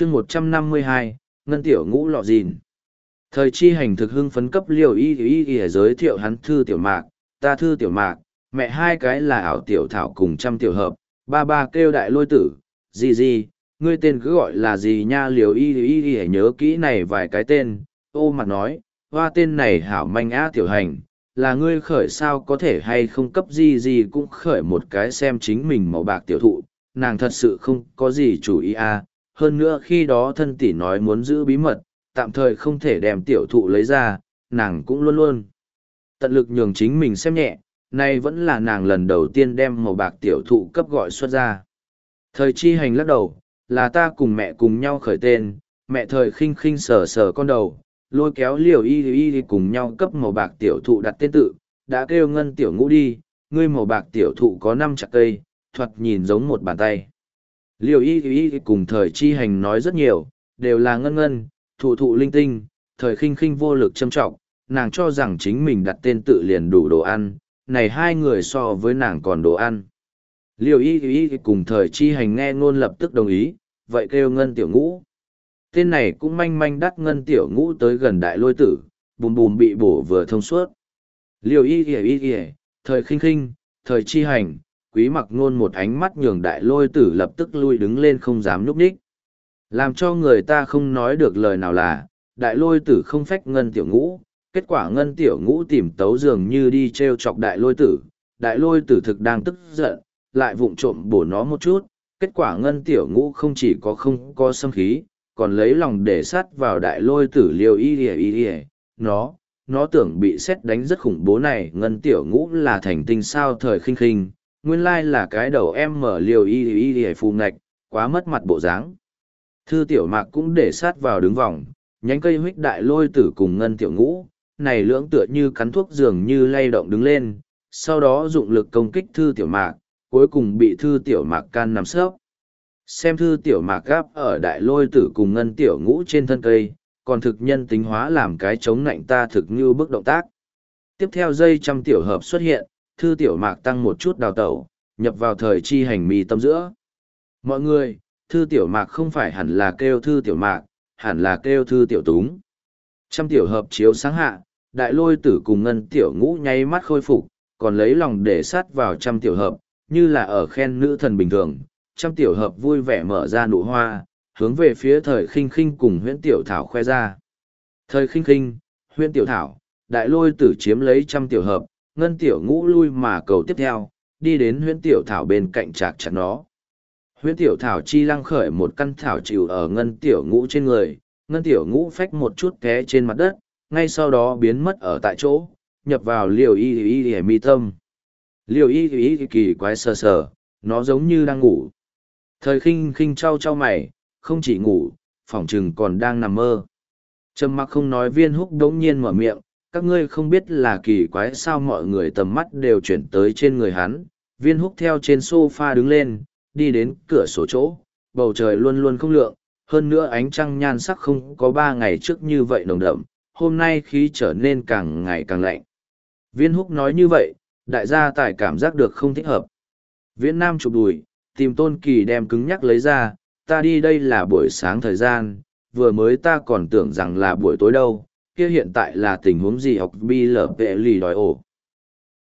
chương một trăm năm mươi hai, ngân tiểu ngũ lọ dìn. Thời chi hành thực hưng phấn cấp liều y y y giới thiệu hắn thư tiểu mạc, ta thư tiểu mạc, mẹ hai cái là ảo tiểu thảo cùng trăm tiểu hợp, ba ba kêu đại lôi tử gì gì ngươi tên cứ gọi là gì nha? Liều y y y nhớ kỹ này vài cái tên, ô mặt nói, hoa tên này hảo manh á tiểu hành, là ngươi khởi sao có thể hay không cấp gì gì cũng khởi một cái xem chính mình màu bạc tiểu thụ, nàng thật sự không có gì chủ ý à hơn nữa khi đó thân tỷ nói muốn giữ bí mật, tạm thời không thể đem tiểu thụ lấy ra, nàng cũng luôn luôn tận lực nhường chính mình xem nhẹ, nay vẫn là nàng lần đầu tiên đem màu bạc tiểu thụ cấp gọi xuất ra. Thời chi hành lắc đầu, là ta cùng mẹ cùng nhau khởi tên, mẹ thời khinh khinh sờ sờ con đầu, lôi kéo liều y y y cùng nhau cấp màu bạc tiểu thụ đặt tên tự, đã kêu ngân tiểu ngũ đi, ngươi màu bạc tiểu thụ có năm chặt cây, thoạt nhìn giống một bàn tay liều y y cùng thời chi hành nói rất nhiều, đều là ngân ngân, thụ thụ linh tinh, thời khinh khinh vô lực châm trọng, nàng cho rằng chính mình đặt tên tự liền đủ đồ ăn, này hai người so với nàng còn đồ ăn. Liều y y cùng thời chi hành nghe ngôn lập tức đồng ý, vậy kêu ngân tiểu ngũ. Tên này cũng manh manh đắt ngân tiểu ngũ tới gần đại lôi tử, bùm bùm bị bổ vừa thông suốt. Liều y y y y, thời khinh khinh, thời chi hành quý mặc ngôn một ánh mắt nhường đại lôi tử lập tức lui đứng lên không dám núp ních. Làm cho người ta không nói được lời nào là, đại lôi tử không phách ngân tiểu ngũ, kết quả ngân tiểu ngũ tìm tấu dường như đi t r e o chọc đại lôi tử, đại lôi tử thực đang tức giận, lại vụng trộm bổ nó một chút, kết quả ngân tiểu ngũ không chỉ có không có xâm khí, còn lấy lòng để sắt vào đại lôi tử liều y ỉa y ỉa nó nó tưởng bị xét đánh rất khủng bố này, ngân tiểu ngũ là thành tinh sao thời khinh khinh nguyên lai là cái đầu em mở liều y y y phù ngạch, quá mất mặt bộ dáng. Thư tiểu mạc cũng để sát vào đứng vòng, nhánh cây huyết đại lôi tử cùng ngân tiểu ngũ, này lưỡng tựa như cắn thuốc dường như lay động đứng lên, sau đó dụng lực công kích thư tiểu mạc, cuối cùng bị thư tiểu mạc can nằm sấp. Xem thư tiểu mạc gáp ở đại lôi tử cùng ngân tiểu ngũ trên thân cây, còn thực nhân tính hóa làm cái chống nạnh ta thực như bước động tác. Tiếp theo dây trăm tiểu hợp xuất hiện, thư tiểu mạc tăng một chút đào tẩu, nhập vào thời chi hành mì tâm giữa. Mọi người, thư tiểu mạc không phải hẳn là kêu thư tiểu mạc, hẳn là kêu thư tiểu túng. Trăm tiểu hợp chiếu sáng hạ, đại lôi tử cùng ngân tiểu ngũ nháy mắt khôi phục, còn lấy lòng để sát vào trăm tiểu hợp, như là ở khen nữ thần bình thường. Trăm tiểu hợp vui vẻ mở ra nụ hoa, hướng về phía thời khinh khinh cùng huyễn tiểu thảo khoe ra. Thời khinh khinh, huyễn tiểu thảo, đại lôi tử chiếm lấy trăm tiểu hợp, ngân tiểu ngũ lui mà cầu tiếp theo, đi đến huyễn tiểu thảo bên cạnh chạc chặt nó. Huyễn tiểu thảo chi lăng khởi một căn thảo chịu ở ngân tiểu ngũ trên người, ngân tiểu ngũ phách một chút té trên mặt đất, ngay sau đó biến mất ở tại chỗ, nhập vào liều y y y mi tâm. Liều y y kỳ quái sờ sờ, nó giống như đang ngủ. Thời khinh khinh trao trao mày, không chỉ ngủ, phỏng chừng còn đang nằm mơ. Trầm mặc không nói viên húc đống nhiên mở miệng, các ngươi không biết là kỳ quái sao mọi người tầm mắt đều chuyển tới trên người hắn. Viên húc theo trên sofa đứng lên, đi đến cửa sổ chỗ, bầu trời luôn luôn không lượng, hơn nữa ánh trăng nhan sắc không có ba ngày trước như vậy nồng đậm, hôm nay khí trở nên càng ngày càng lạnh. Viên húc nói như vậy, đại gia tài cảm giác được không thích hợp. Viễn Nam chụp đùi, tìm tôn kỳ đem cứng nhắc lấy ra, ta đi đây là buổi sáng thời gian, vừa mới ta còn tưởng rằng là buổi tối đâu, kia hiện tại là tình huống gì học bi lở vệ lì đòi ổ.